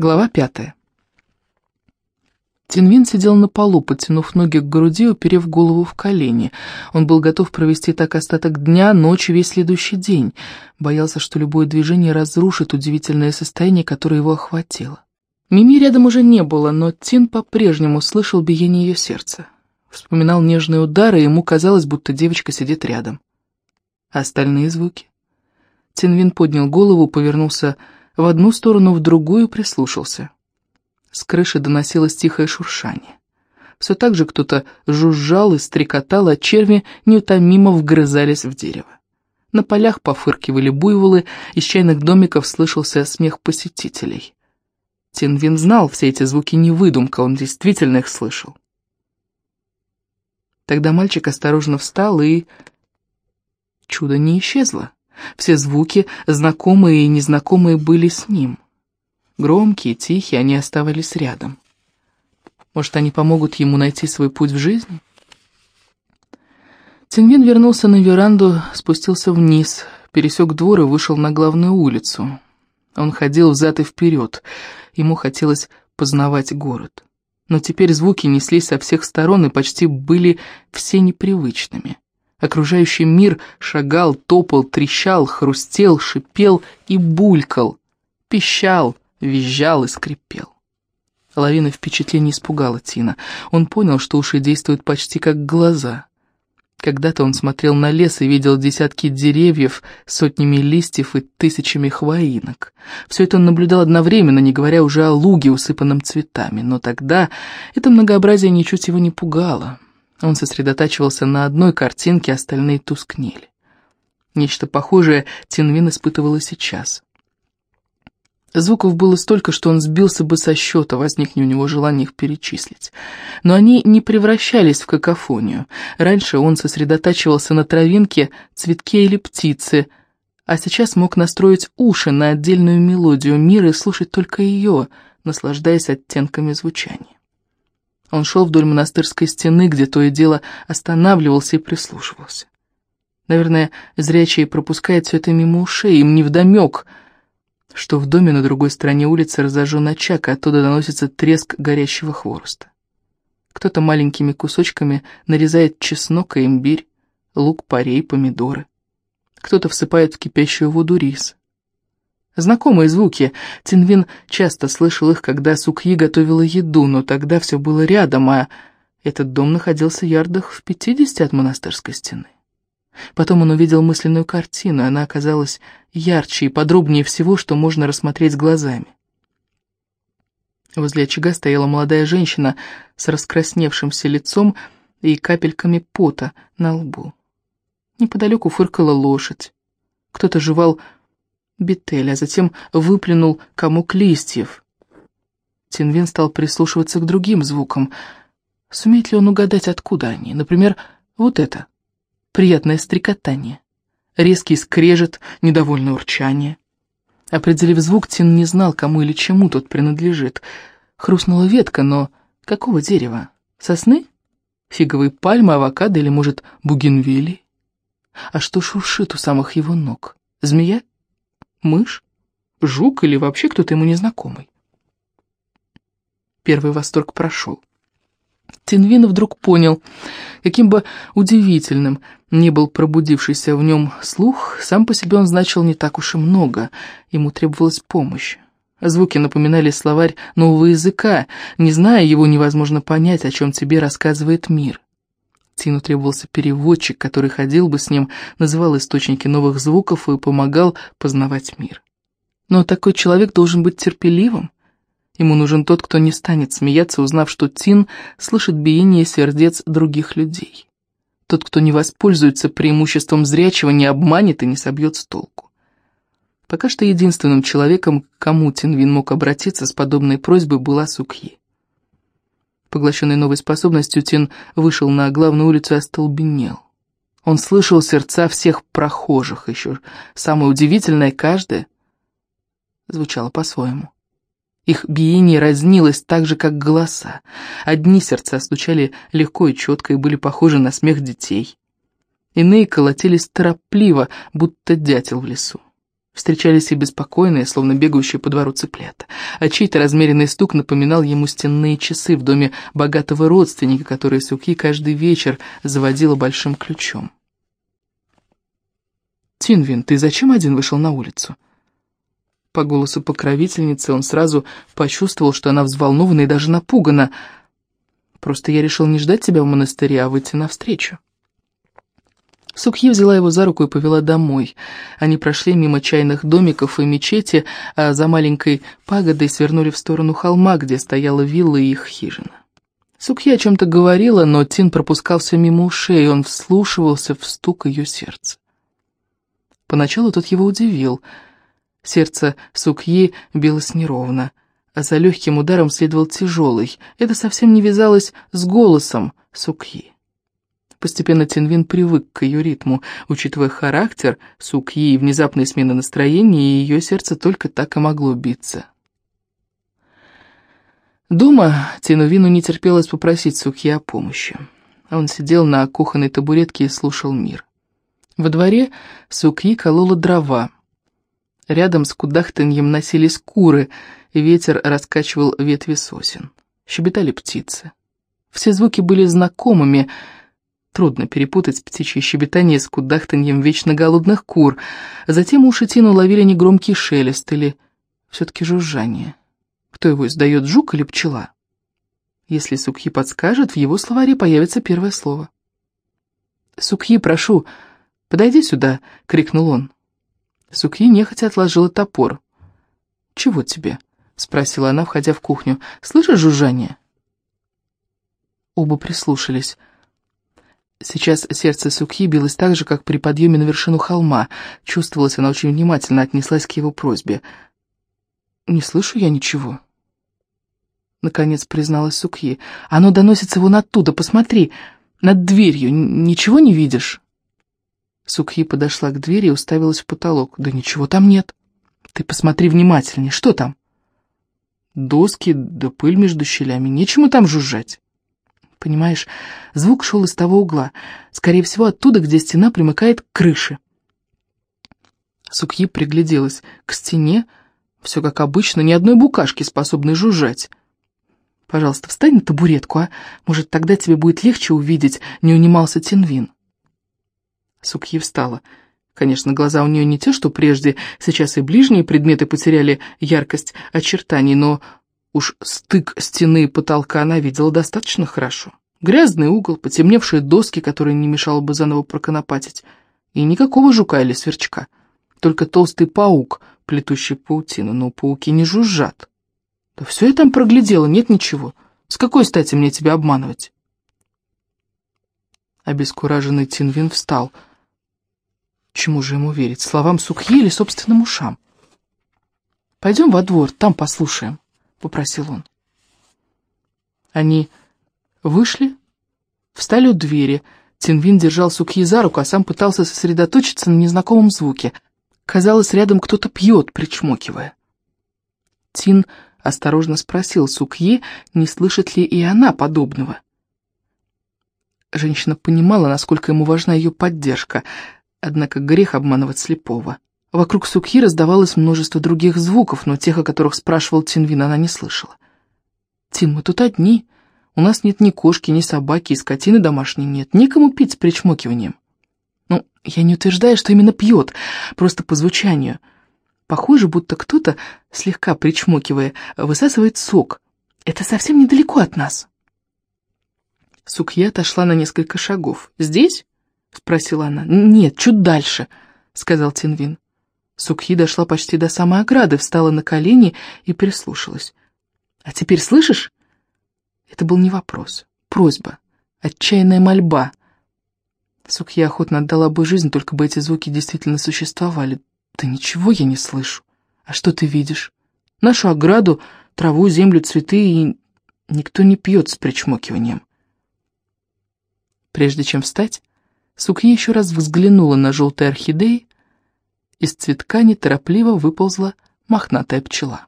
Глава пятая. Тинвин сидел на полу, подтянув ноги к груди, уперев голову в колени. Он был готов провести так остаток дня, ночи, весь следующий день. Боялся, что любое движение разрушит удивительное состояние, которое его охватило. Мими рядом уже не было, но Тин по-прежнему слышал биение ее сердца. Вспоминал нежные удары, и ему казалось, будто девочка сидит рядом. А остальные звуки? Тинвин поднял голову, повернулся в одну сторону, в другую прислушался. С крыши доносилось тихое шуршание. Все так же кто-то жужжал и стрекотал, а черви неутомимо вгрызались в дерево. На полях пофыркивали буйволы, из чайных домиков слышался смех посетителей. Тинвин знал, все эти звуки не выдумка, он действительно их слышал. Тогда мальчик осторожно встал, и... Чудо не исчезло. Все звуки, знакомые и незнакомые, были с ним. Громкие, тихие, они оставались рядом. Может, они помогут ему найти свой путь в жизни? Тинвин вернулся на веранду, спустился вниз, пересек двор и вышел на главную улицу. Он ходил взад и вперед. Ему хотелось познавать город. Но теперь звуки неслись со всех сторон и почти были все непривычными. Окружающий мир шагал, топал, трещал, хрустел, шипел и булькал, пищал, визжал и скрипел. Лавина впечатлений испугала Тина. Он понял, что уши действуют почти как глаза. Когда-то он смотрел на лес и видел десятки деревьев, сотнями листьев и тысячами хвоинок. Все это он наблюдал одновременно, не говоря уже о луге, усыпанном цветами. Но тогда это многообразие ничуть его не пугало. Он сосредотачивался на одной картинке, остальные тускнели. Нечто похожее Тинвин испытывала сейчас. Звуков было столько, что он сбился бы со счета, возникне у него желание их перечислить. Но они не превращались в какофонию. Раньше он сосредотачивался на травинке, цветке или птице, а сейчас мог настроить уши на отдельную мелодию мира и слушать только ее, наслаждаясь оттенками звучания. Он шел вдоль монастырской стены, где то и дело останавливался и прислушивался. Наверное, зрячие пропускают все это мимо ушей, им невдомек, что в доме на другой стороне улицы разожжен очаг, и оттуда доносится треск горящего хвороста. Кто-то маленькими кусочками нарезает чеснок и имбирь, лук, парей, помидоры. Кто-то всыпает в кипящую воду рис. Знакомые звуки. Тинвин часто слышал их, когда Сукьи готовила еду, но тогда все было рядом, а этот дом находился ярдах в пятидесяти от монастырской стены. Потом он увидел мысленную картину, она оказалась ярче и подробнее всего, что можно рассмотреть глазами. Возле очага стояла молодая женщина с раскрасневшимся лицом и капельками пота на лбу. Неподалеку фыркала лошадь. Кто-то жевал бетель, а затем выплюнул комок листьев. Тинвин стал прислушиваться к другим звукам. Сумеет ли он угадать, откуда они? Например, вот это. Приятное стрекотание. Резкий скрежет, недовольное урчание. Определив звук, Тин не знал, кому или чему тот принадлежит. Хрустнула ветка, но какого дерева? Сосны? Фиговые пальмы, авокадо или, может, бугенвилли? А что шуршит у самых его ног? Змея? Мышь? Жук или вообще кто-то ему незнакомый? Первый восторг прошел. Тинвин вдруг понял, каким бы удивительным ни был пробудившийся в нем слух, сам по себе он значил не так уж и много, ему требовалась помощь. Звуки напоминали словарь нового языка, не зная его, невозможно понять, о чем тебе рассказывает мир. Тину требовался переводчик, который ходил бы с ним, называл источники новых звуков и помогал познавать мир. Но такой человек должен быть терпеливым. Ему нужен тот, кто не станет смеяться, узнав, что Тин слышит биение сердец других людей. Тот, кто не воспользуется преимуществом зрячего, не обманет и не собьет с толку. Пока что единственным человеком, к кому Тинвин мог обратиться с подобной просьбой, была Сукьи. Поглощенный новой способностью, Тин вышел на главную улицу и остолбенел. Он слышал сердца всех прохожих, еще самое удивительное, каждое звучало по-своему. Их биение разнилось так же, как голоса. Одни сердца стучали легко и четко и были похожи на смех детей. Иные колотились торопливо, будто дятел в лесу. Встречались и беспокойные, словно бегающие по двору цыплята. А чей-то размеренный стук напоминал ему стенные часы в доме богатого родственника, который Сукьи каждый вечер заводила большим ключом. «Тинвин, ты зачем один вышел на улицу?» По голосу покровительницы он сразу почувствовал, что она взволнована и даже напугана. «Просто я решил не ждать тебя в монастыре, а выйти навстречу». Сукьи взяла его за руку и повела домой. Они прошли мимо чайных домиков и мечети, а за маленькой пагодой свернули в сторону холма, где стояла вилла и их хижина. Сукья о чем-то говорила, но Тин пропускал все мимо ушей, и он вслушивался в стук ее сердца. Поначалу тот его удивил. Сердце Сукьи билось неровно, а за легким ударом следовал тяжелый. Это совсем не вязалось с голосом Сукьи. Постепенно Тинвин привык к ее ритму, учитывая характер Сукьи и внезапные смены настроения, и ее сердце только так и могло биться. Дома Тинувину не терпелось попросить Сукьи о помощи. Он сидел на кухонной табуретке и слушал мир. Во дворе Сукьи колола дрова. Рядом с кудахтаньем носились куры, и ветер раскачивал ветви сосен. Щебетали птицы. Все звуки были знакомыми — Трудно перепутать птичье щебетание с кудахтаньем вечно голодных кур. Затем уши Тину ловили негромкий шелест или все-таки жужжание. Кто его издает, жук или пчела? Если Сукхи подскажет, в его словаре появится первое слово. «Сукхи, прошу, подойди сюда!» — крикнул он. Сукхи нехотя отложила топор. «Чего тебе?» — спросила она, входя в кухню. «Слышишь жужжание?» Оба прислушались — Сейчас сердце Сукхи билось так же, как при подъеме на вершину холма. Чувствовалось, она очень внимательно отнеслась к его просьбе. «Не слышу я ничего». Наконец призналась Сукхи. «Оно доносится вон оттуда, посмотри, над дверью. Ничего не видишь?» Сукхи подошла к двери и уставилась в потолок. «Да ничего там нет. Ты посмотри внимательнее. Что там?» «Доски, да пыль между щелями. Нечему там жужжать». Понимаешь, звук шел из того угла, скорее всего, оттуда, где стена примыкает к крыше. Сукьи пригляделась к стене, все как обычно, ни одной букашки, способной жужжать. «Пожалуйста, встань на табуретку, а? Может, тогда тебе будет легче увидеть», — не унимался Тинвин. Сукьи встала. Конечно, глаза у нее не те, что прежде, сейчас и ближние предметы потеряли яркость очертаний, но Уж стык стены и потолка она видела достаточно хорошо. Грязный угол, потемневшие доски, которые не мешало бы заново проконопатить. И никакого жука или сверчка. Только толстый паук, плетущий паутину, но пауки не жужжат. Да все я там проглядела, нет ничего. С какой стати мне тебя обманывать? Обескураженный Тинвин встал. Чему же ему верить, словам Сукхи или собственным ушам? Пойдем во двор, там послушаем. — попросил он. Они вышли, встали у двери. Тинвин держал Сукьи за руку, а сам пытался сосредоточиться на незнакомом звуке. Казалось, рядом кто-то пьет, причмокивая. Тин осторожно спросил Сукьи, не слышит ли и она подобного. Женщина понимала, насколько ему важна ее поддержка, однако грех обманывать слепого. Вокруг Сукхи раздавалось множество других звуков, но тех, о которых спрашивал Тинвин, она не слышала. «Тин, мы тут одни. У нас нет ни кошки, ни собаки, и скотины домашней нет. Никому пить с причмокиванием». «Ну, я не утверждаю, что именно пьет, просто по звучанию. Похоже, будто кто-то, слегка причмокивая, высасывает сок. Это совсем недалеко от нас». Сукья отошла на несколько шагов. «Здесь?» — спросила она. «Нет, чуть дальше», — сказал Тинвин. Сукхи дошла почти до самой ограды, встала на колени и прислушалась. «А теперь слышишь?» Это был не вопрос, просьба, отчаянная мольба. Сукхи охотно отдала бы жизнь, только бы эти звуки действительно существовали. «Да ничего я не слышу. А что ты видишь? Нашу ограду, траву, землю, цветы, и никто не пьет с причмокиванием». Прежде чем встать, Сукхи еще раз взглянула на желтые орхидеи, из цветка неторопливо выползла мохнатая пчела.